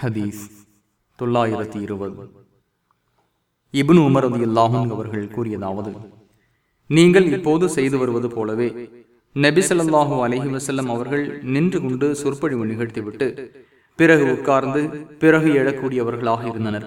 ஹதீஸ் தொள்ளாயிரத்தி இருபது. இபுன் உமரது அல்லாஹும் அவர்கள் கூறியதாவது நீங்கள் இப்போது செய்து வருவது போலவே நபிசல்லாஹு அலஹி வசல்லம் அவர்கள் நின்று கொண்டு சொற்பொழிவு நிகழ்த்திவிட்டு பிறகு உட்கார்ந்து பிறகு எழக்கூடியவர்களாக இருந்தனர்.